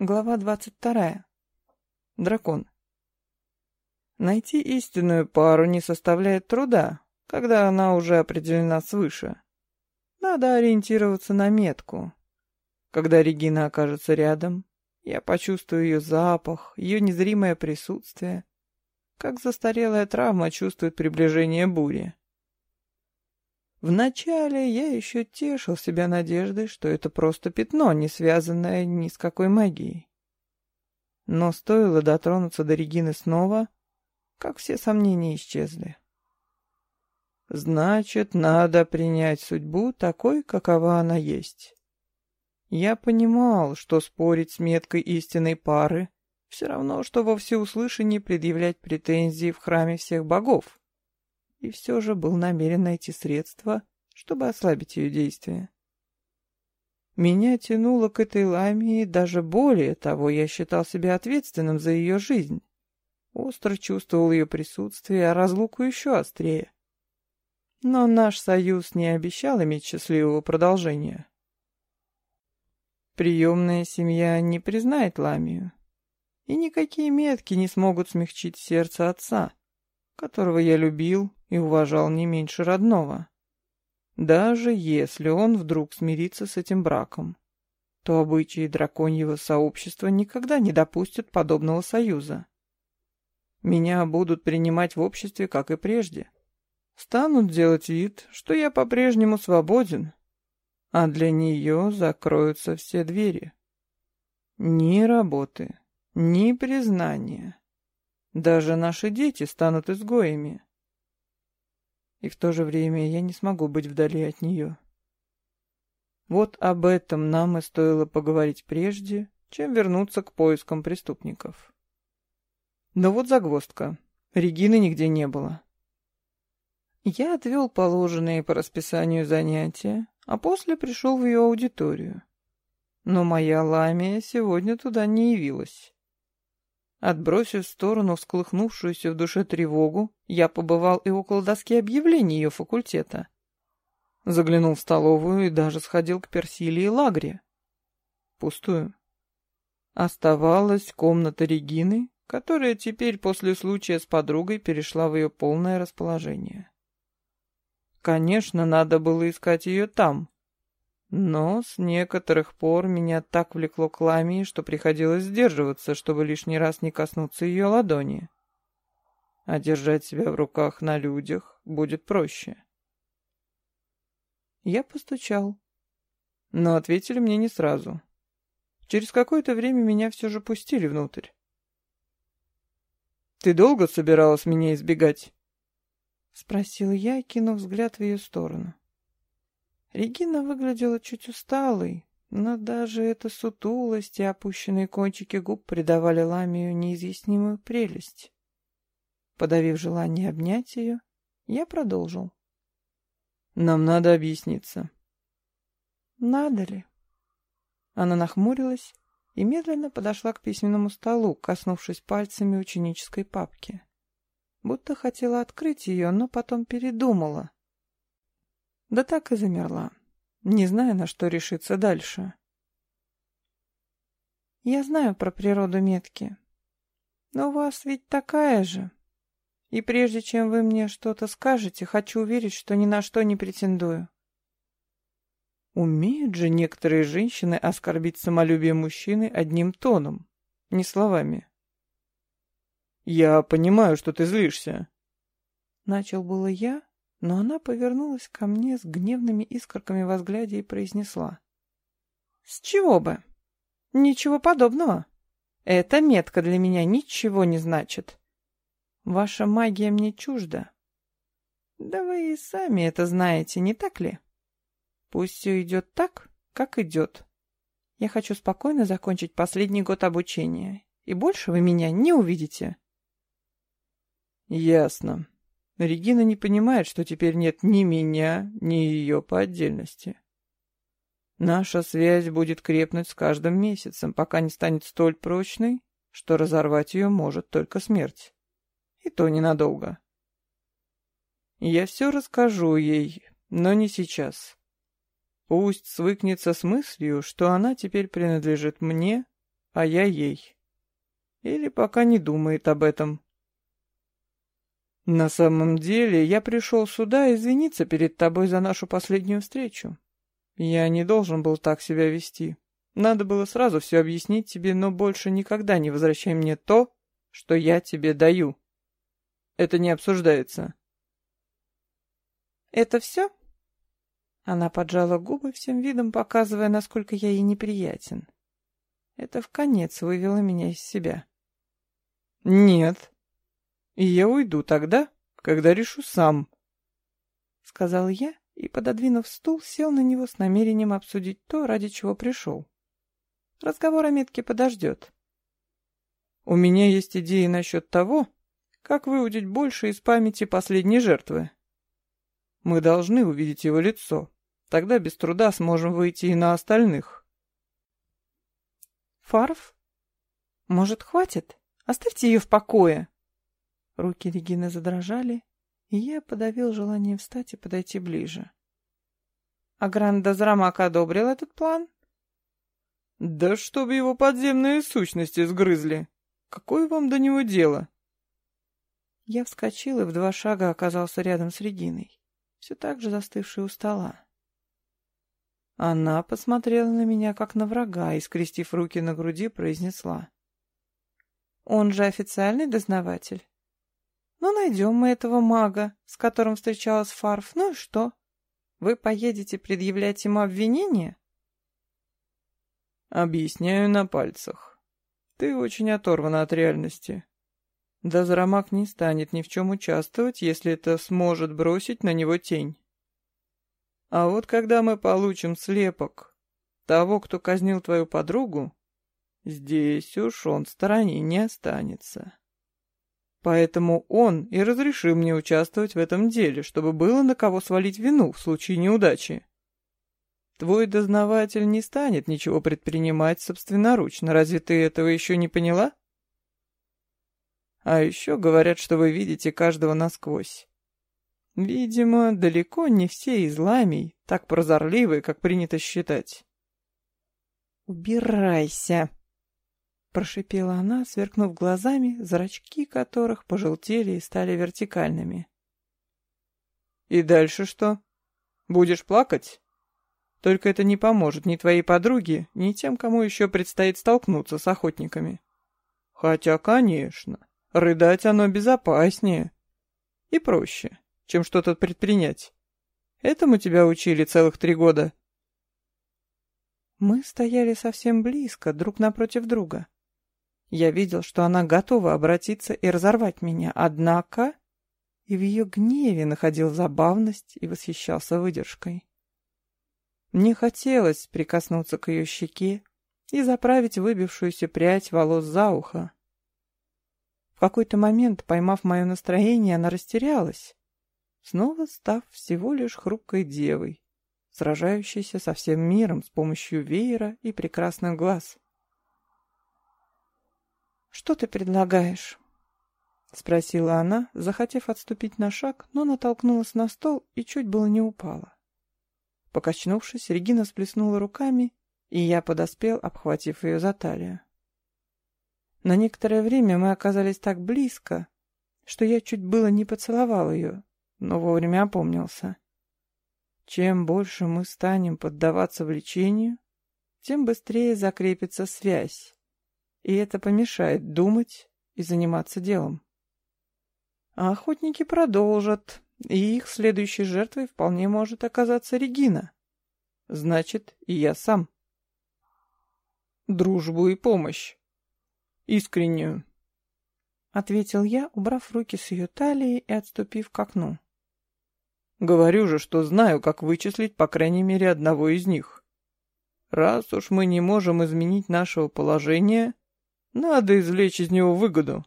Глава двадцать вторая. Дракон. Найти истинную пару не составляет труда, когда она уже определена свыше. Надо ориентироваться на метку. Когда Регина окажется рядом, я почувствую ее запах, ее незримое присутствие, как застарелая травма чувствует приближение бури. Вначале я еще тешил себя надеждой, что это просто пятно, не связанное ни с какой магией. Но стоило дотронуться до Регины снова, как все сомнения исчезли. Значит, надо принять судьбу такой, какова она есть. Я понимал, что спорить с меткой истинной пары все равно, что во всеуслышание предъявлять претензии в храме всех богов и все же был намерен найти средства, чтобы ослабить ее действие. Меня тянуло к этой ламе, и даже более того, я считал себя ответственным за ее жизнь. Остро чувствовал ее присутствие, а разлуку еще острее. Но наш союз не обещал иметь счастливого продолжения. Приемная семья не признает Ламию, и никакие метки не смогут смягчить сердце отца, которого я любил и уважал не меньше родного. Даже если он вдруг смирится с этим браком, то обычаи драконьего сообщества никогда не допустят подобного союза. Меня будут принимать в обществе, как и прежде. Станут делать вид, что я по-прежнему свободен, а для нее закроются все двери. Ни работы, ни признания. Даже наши дети станут изгоями. И в то же время я не смогу быть вдали от нее. Вот об этом нам и стоило поговорить прежде, чем вернуться к поискам преступников. Но вот загвоздка. Регины нигде не было. Я отвел положенные по расписанию занятия, а после пришел в ее аудиторию. Но моя ламия сегодня туда не явилась. Отбросив в сторону всколыхнувшуюся в душе тревогу, я побывал и около доски объявлений ее факультета. Заглянул в столовую и даже сходил к Персилии Лагре. Пустую. Оставалась комната Регины, которая теперь после случая с подругой перешла в ее полное расположение. Конечно, надо было искать ее там, но с некоторых пор меня так влекло к Ламии, что приходилось сдерживаться, чтобы лишний раз не коснуться ее ладони. А держать себя в руках на людях будет проще. Я постучал, но ответили мне не сразу. Через какое-то время меня все же пустили внутрь. «Ты долго собиралась меня избегать?» — спросил я, кинув взгляд в ее сторону. Регина выглядела чуть усталой, но даже эта сутулость и опущенные кончики губ придавали Ламию неизъяснимую прелесть. Подавив желание обнять ее, я продолжил. «Нам надо объясниться». «Надо ли?» Она нахмурилась и медленно подошла к письменному столу, коснувшись пальцами ученической папки. Будто хотела открыть ее, но потом передумала, да так и замерла, не зная, на что решиться дальше. Я знаю про природу метки, но у вас ведь такая же. И прежде чем вы мне что-то скажете, хочу уверить, что ни на что не претендую. Умеют же некоторые женщины оскорбить самолюбие мужчины одним тоном, не словами. «Я понимаю, что ты злишься», — начал было я, но она повернулась ко мне с гневными искорками во взгляде и произнесла. «С чего бы? Ничего подобного. Эта метка для меня ничего не значит. Ваша магия мне чужда. Да вы и сами это знаете, не так ли? Пусть все идет так, как идет. Я хочу спокойно закончить последний год обучения, и больше вы меня не увидите». «Ясно», Регина не понимает, что теперь нет ни меня, ни ее по отдельности. Наша связь будет крепнуть с каждым месяцем, пока не станет столь прочной, что разорвать ее может только смерть. И то ненадолго. Я все расскажу ей, но не сейчас. Пусть свыкнется с мыслью, что она теперь принадлежит мне, а я ей. Или пока не думает об этом. На самом деле, я пришел сюда извиниться перед тобой за нашу последнюю встречу. Я не должен был так себя вести. Надо было сразу все объяснить тебе, но больше никогда не возвращай мне то, что я тебе даю. Это не обсуждается. Это все? Она поджала губы всем видом, показывая, насколько я ей неприятен. Это в конец вывело меня из себя. Нет, и я уйду тогда, когда решу сам. Сказал я и, пододвинув стул, сел на него с намерением обсудить то, ради чего пришел. Разговор о метке подождет. У меня есть идеи насчет того, как выудить больше из памяти последней жертвы. Мы должны увидеть его лицо. Тогда без труда сможем выйти и на остальных. Фарф? Может, хватит? Оставьте ее в покое. Руки Регины задрожали, и я подавил желание встать и подойти ближе. А Грандазрамак одобрил этот план? Да чтоб его подземные сущности сгрызли! Какое вам до него дело? Я вскочил и в два шага оказался рядом с Региной, все так же застывшей у стола. Она посмотрела на меня, как на врага, и, скрестив руки на груди, произнесла. «Он же официальный дознаватель?» Ну, найдем мы этого мага, с которым встречалась Фарф. Ну и что? Вы поедете предъявлять ему обвинение? Объясняю на пальцах. Ты очень оторвана от реальности. Дозрамак не станет ни в чем участвовать, если это сможет бросить на него тень. А вот когда мы получим слепок того, кто казнил твою подругу, здесь уж он в стороне не останется. Поэтому он и разрешил мне участвовать в этом деле, чтобы было на кого свалить вину в случае неудачи. Твой дознаватель не станет ничего предпринимать собственноручно, разве ты этого еще не поняла? А еще говорят, что вы видите каждого насквозь. Видимо, далеко не все из ламий так прозорливы, как принято считать. «Убирайся!» Прошипела она, сверкнув глазами, зрачки которых пожелтели и стали вертикальными. «И дальше что? Будешь плакать? Только это не поможет ни твоей подруге, ни тем, кому еще предстоит столкнуться с охотниками. Хотя, конечно, рыдать оно безопаснее и проще, чем что-то предпринять. Этому тебя учили целых три года». Мы стояли совсем близко, друг напротив друга. Я видел, что она готова обратиться и разорвать меня, однако и в ее гневе находил забавность и восхищался выдержкой. Мне хотелось прикоснуться к ее щеке и заправить выбившуюся прядь волос за ухо. В какой-то момент, поймав мое настроение, она растерялась, снова став всего лишь хрупкой девой, сражающейся со всем миром с помощью веера и прекрасных глаз. «Что ты предлагаешь?» — спросила она, захотев отступить на шаг, но натолкнулась на стол и чуть было не упала. Покачнувшись, Регина сплеснула руками, и я подоспел, обхватив ее за талию. На некоторое время мы оказались так близко, что я чуть было не поцеловал ее, но вовремя опомнился. Чем больше мы станем поддаваться влечению, тем быстрее закрепится связь, и это помешает думать и заниматься делом. А охотники продолжат, и их следующей жертвой вполне может оказаться Регина. Значит, и я сам. Дружбу и помощь. Искреннюю. Ответил я, убрав руки с ее талии и отступив к окну. Говорю же, что знаю, как вычислить по крайней мере одного из них. Раз уж мы не можем изменить нашего положения, надо извлечь из него выгоду.